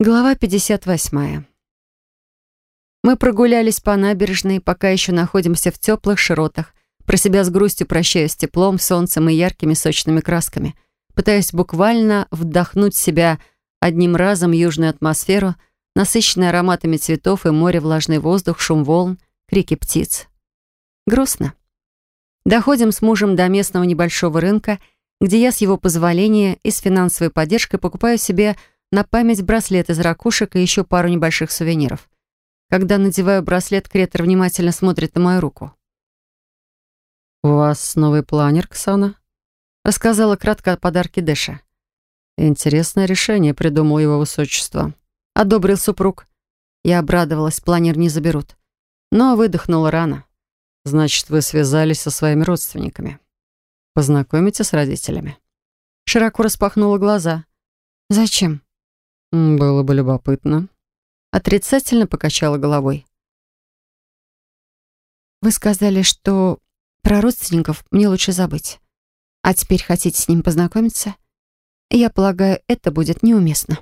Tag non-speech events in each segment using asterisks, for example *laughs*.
Глава 58. Мы прогулялись по набережной, пока еще находимся в теплых широтах, про себя с грустью прощаясь с теплом, солнцем и яркими сочными красками, пытаясь буквально вдохнуть в себя одним разом южную атмосферу, насыщенный ароматами цветов и море, влажный воздух, шум волн, крики птиц. Грустно. Доходим с мужем до местного небольшого рынка, где я с его позволения и с финансовой поддержкой покупаю себе на память браслет из ракушек и еще пару небольших сувениров. Когда надеваю браслет, Кретор внимательно смотрит на мою руку. «У вас новый планер, Ксана?» Рассказала кратко о подарке Дэша. «Интересное решение придумал его высочество». Одобрил супруг. Я обрадовалась, планер не заберут. Но выдохнула рано. «Значит, вы связались со своими родственниками. Познакомите с родителями». Широко распахнула глаза. «Зачем?» «Было бы любопытно». Отрицательно покачала головой. «Вы сказали, что про родственников мне лучше забыть. А теперь хотите с ним познакомиться? Я полагаю, это будет неуместно».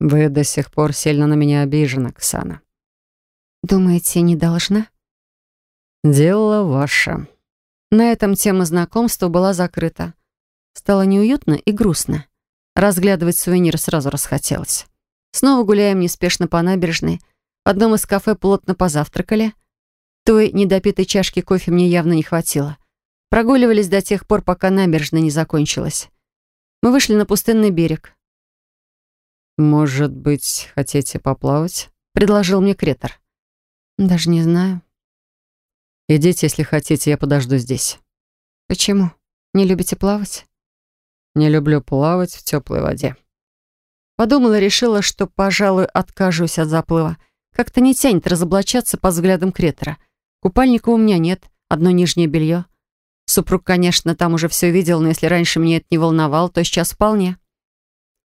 «Вы до сих пор сильно на меня обижены, Ксана». «Думаете, не должна?» «Дело ваше». На этом тема знакомства была закрыта. Стало неуютно и грустно. Разглядывать сувениры сразу расхотелось. Снова гуляем неспешно по набережной. В одном из кафе плотно позавтракали. Той недопитой чашки кофе мне явно не хватило. Прогуливались до тех пор, пока набережная не закончилась. Мы вышли на пустынный берег. «Может быть, хотите поплавать?» — предложил мне Кретор. «Даже не знаю». «Идите, если хотите, я подожду здесь». «Почему? Не любите плавать?» Не люблю плавать в теплой воде. Подумала, решила, что, пожалуй, откажусь от заплыва. Как-то не тянет разоблачаться по взглядам Кретора. Купальника у меня нет, одно нижнее белье. Супруг, конечно, там уже все видел, но если раньше мне это не волновало, то сейчас вполне.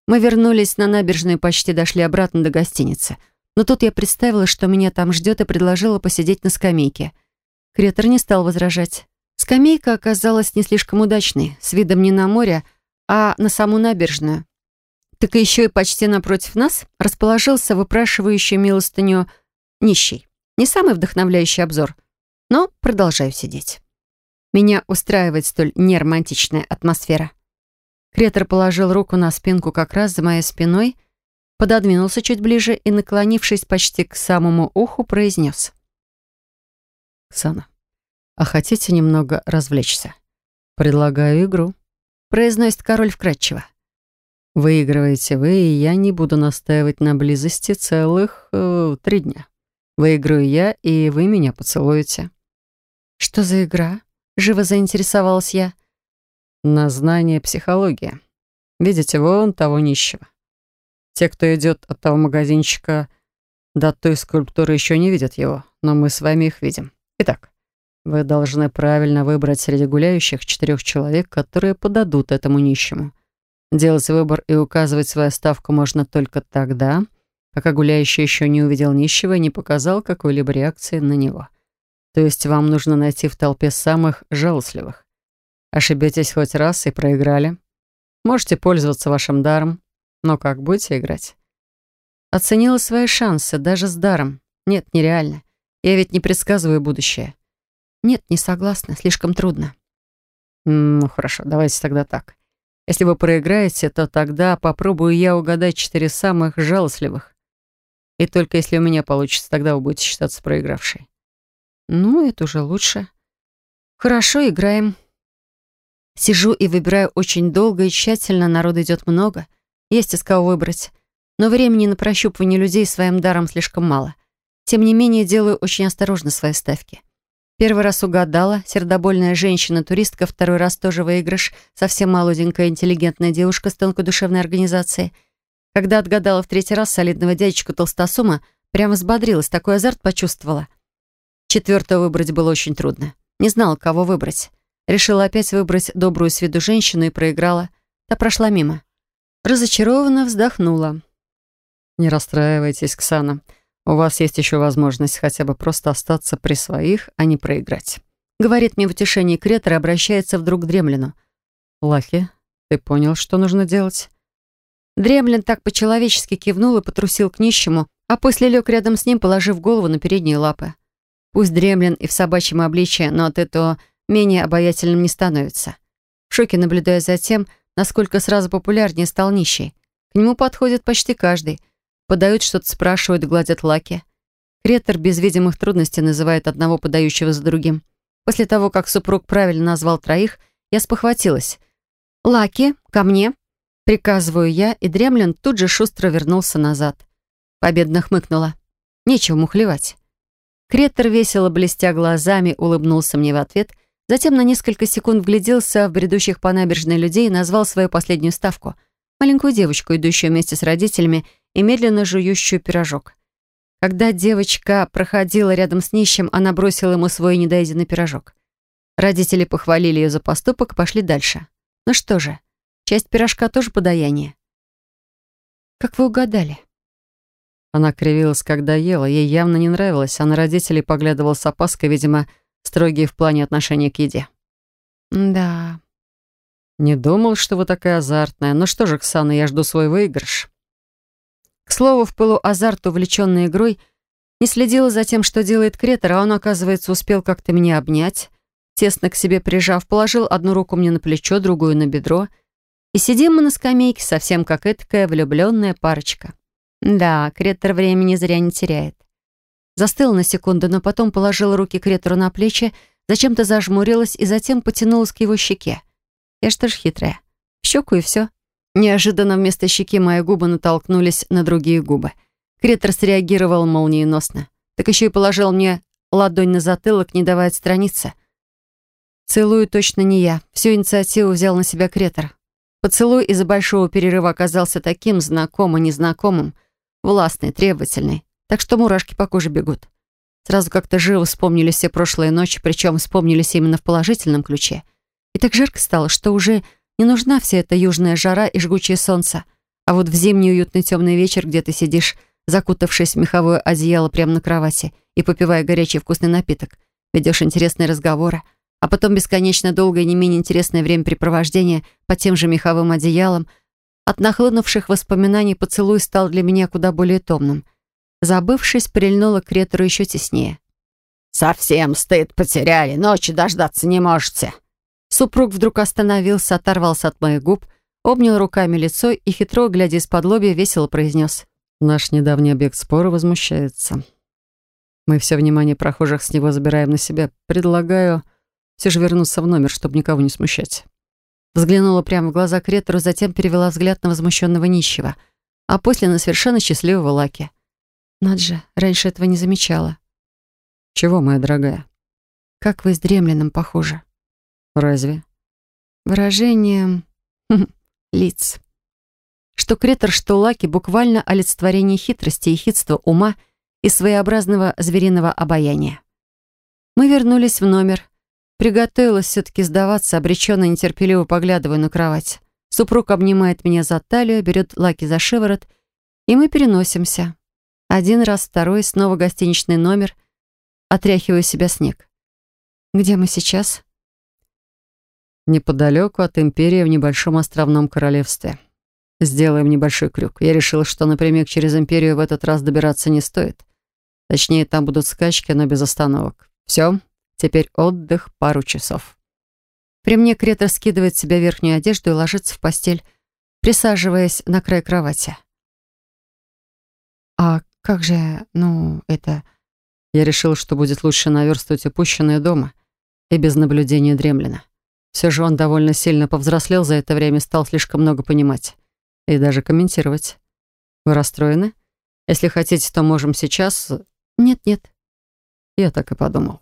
Мы вернулись на набережную и почти дошли обратно до гостиницы. Но тут я представила, что меня там ждет, и предложила посидеть на скамейке. Кретор не стал возражать. Скамейка оказалась не слишком удачной, с видом не на море, а на саму набережную. Так еще и почти напротив нас расположился выпрашивающий милостыню нищий. Не самый вдохновляющий обзор, но продолжаю сидеть. Меня устраивает столь неромантичная атмосфера. Кретор положил руку на спинку как раз за моей спиной, пододвинулся чуть ближе и, наклонившись почти к самому уху, произнес. «Ксана, а хотите немного развлечься? Предлагаю игру» произносит король вкратчиво. Выигрываете вы, и я не буду настаивать на близости целых э, три дня. Выиграю я, и вы меня поцелуете. Что за игра? Живо заинтересовалась я. На знание психологии. Видите, вон того нищего. Те, кто идет от того магазинчика до той скульптуры, еще не видят его, но мы с вами их видим. Итак, вы должны правильно выбрать среди гуляющих четырех человек, которые подадут этому нищему. Делать выбор и указывать свою ставку можно только тогда, пока гуляющий еще не увидел нищего и не показал какой-либо реакции на него. То есть вам нужно найти в толпе самых жалостливых. Ошибетесь хоть раз и проиграли. Можете пользоваться вашим даром, но как будете играть? Оценила свои шансы, даже с даром. Нет, нереально. Я ведь не предсказываю будущее. «Нет, не согласна. Слишком трудно». «Ну, хорошо, давайте тогда так. Если вы проиграете, то тогда попробую я угадать четыре самых жалостливых. И только если у меня получится, тогда вы будете считаться проигравшей». «Ну, это уже лучше». «Хорошо, играем». Сижу и выбираю очень долго и тщательно, народу идет много. Есть из кого выбрать. Но времени на прощупывание людей своим даром слишком мало. Тем не менее, делаю очень осторожно свои ставки. Первый раз угадала, сердобольная женщина-туристка, второй раз тоже выигрыш, совсем молоденькая, интеллигентная девушка с тонкой душевной организацией. Когда отгадала в третий раз солидного дядечку Толстосума, прямо взбодрилась, такой азарт почувствовала. Четвертого выбрать было очень трудно. Не знала, кого выбрать. Решила опять выбрать добрую с виду женщину и проиграла. Та прошла мимо. Разочарованно вздохнула. «Не расстраивайтесь, Ксана. У вас есть еще возможность хотя бы просто остаться при своих, а не проиграть. Говорит мне в утешении Кретор и обращается вдруг к Дремлину. Лаки, ты понял, что нужно делать? Дремлин так по-человечески кивнул и потрусил к нищему, а после лег рядом с ним, положив голову на передние лапы. Пусть Дремлин и в собачьем обличье, но от этого менее обаятельным не становится. В шоке наблюдая за тем, насколько сразу популярнее стал нищий. К нему подходит почти каждый. Подают что-то, спрашивают, гладят Лаки. Кретор без видимых трудностей называет одного подающего за другим. После того, как супруг правильно назвал троих, я спохватилась. «Лаки, ко мне!» Приказываю я, и Дремлин тут же шустро вернулся назад. Победно хмыкнула. Нечего мухлевать. Кретор, весело блестя глазами, улыбнулся мне в ответ, затем на несколько секунд вгляделся в бредущих по набережной людей и назвал свою последнюю ставку — маленькую девочку, идущую вместе с родителями и медленно жующую пирожок. Когда девочка проходила рядом с нищим, она бросила ему свой недоеденный пирожок. Родители похвалили ее за поступок и пошли дальше. Ну что же, часть пирожка тоже подаяние. Как вы угадали? Она кривилась, когда ела. Ей явно не нравилось, а на родителей поглядывал с опаской, видимо, строгие в плане отношения к еде. Да. Не думал, что вы такая азартная. Ну что же, Ксана, я жду свой выигрыш. К слову, в пылу азарт, увлеченный игрой, не следила за тем, что делает Кретор, а он, оказывается, успел как-то меня обнять, тесно к себе прижав, положил одну руку мне на плечо, другую на бедро, и сидим мы на скамейке, совсем как этакая влюбленная парочка. Да, Кретор времени зря не теряет. Застыла на секунду, но потом положила руки Кретору на плечи, зачем-то зажмурилась и затем потянулась к его щеке. Я что ж хитрая. В щеку и все. Неожиданно вместо щеки мои губы натолкнулись на другие губы. Кретор среагировал молниеносно. Так еще и положил мне ладонь на затылок, не давая отстраниться. Целую точно не я. Всю инициативу взял на себя Кретор. Поцелуй из-за большого перерыва оказался таким знакомым и незнакомым, властный, требовательный, так что мурашки по коже бегут. Сразу как-то живо вспомнились все прошлые ночи, причем вспомнились именно в положительном ключе. И так жарко стало, что уже не нужна вся эта южная жара и жгучее солнце. А вот в зимний уютный темный вечер, где ты сидишь, закутавшись в меховое одеяло прямо на кровати и попивая горячий вкусный напиток, ведешь интересные разговоры, а потом бесконечно долгое и не менее интересное времяпрепровождение под тем же меховым одеялом, от нахлынувших воспоминаний поцелуй стал для меня куда более томным. Забывшись, прильнула к Ретору еще теснее. «Совсем стыд потеряли, ночи дождаться не можете», Супруг вдруг остановился, оторвался от моих губ, обнял руками лицо и, хитро глядя из-под лобья, весело произнес. «Наш недавний объект спора возмущается. Мы все внимание прохожих с него забираем на себя. Предлагаю все же вернуться в номер, чтобы никого не смущать». Взглянула прямо в глаза Кретору, затем перевела взгляд на возмущенного нищего, а после на совершенно счастливого Лаки. Наджа, раньше этого не замечала. «Чего, моя дорогая?» «Как вы с дремленным похожи». Разве? Выражением *laughs* лиц. Что Кретор, что Лаки буквально олицетворение хитрости и хитства ума и своеобразного звериного обаяния. Мы вернулись в номер. Приготовилась все-таки сдаваться, обреченно нетерпеливо поглядывая на кровать. Супруг обнимает меня за талию, берет Лаки за шиворот, и мы переносимся. Один раз, второй, снова гостиничный номер. Отряхиваю себя снег. Где мы сейчас? Неподалеку от Империи в небольшом островном королевстве. Сделаем небольшой крюк. Я решил, что напрямик через Империю в этот раз добираться не стоит. Точнее, там будут скачки, но без остановок. Все, теперь отдых пару часов. При мне Кретор скидывает с себя верхнюю одежду и ложится в постель, присаживаясь на край кровати. «А как же, ну, это...» Я решил, что будет лучше наверстывать упущенное дома и без наблюдения дремлина. Все же он довольно сильно повзрослел за это время, стал слишком много понимать. И даже комментировать. Вы расстроены? Если хотите, то можем сейчас... Нет-нет. Я так и подумал.